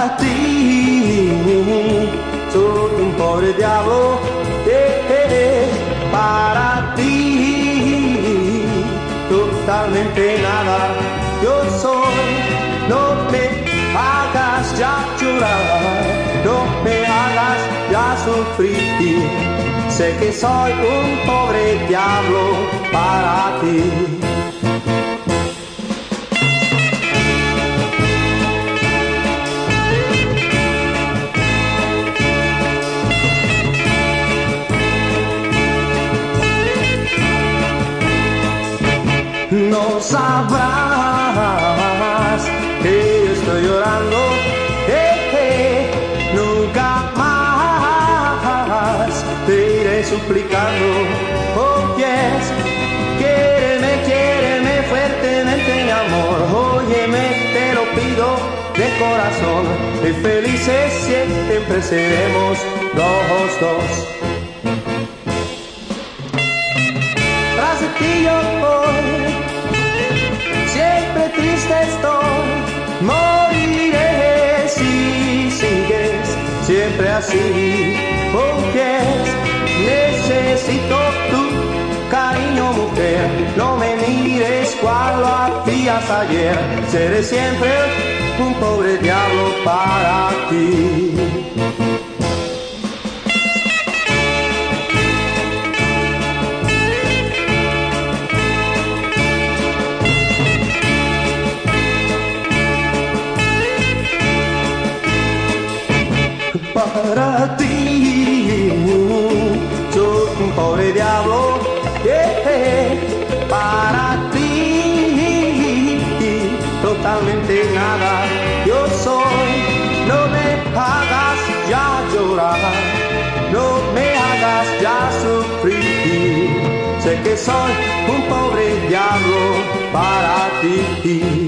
para ti. Soy un pobre diablo eh, eh, para ti. Totalmente nada, yo soy. No me hagas ya llorar, no me hagas ya sufrir. Sé que soy un pobre diablo para ti. Sabrás que yo estoy llorando, eh, nunca más te iré suplicando, oh yes, quiéreme, quiéreme fuertemente mi amor, óyeme, te lo pido de corazón, y felices siempre seremos los dos. Así. Porque necesito tu cariño, mujer. No me mires cual lo hacías ayer. Seré siempre un pobre diablo para Totalmente nada yo soy. No me hagas ya llorar, no me hagas ya sufrir. Sé que soy un pobre diablo para ti.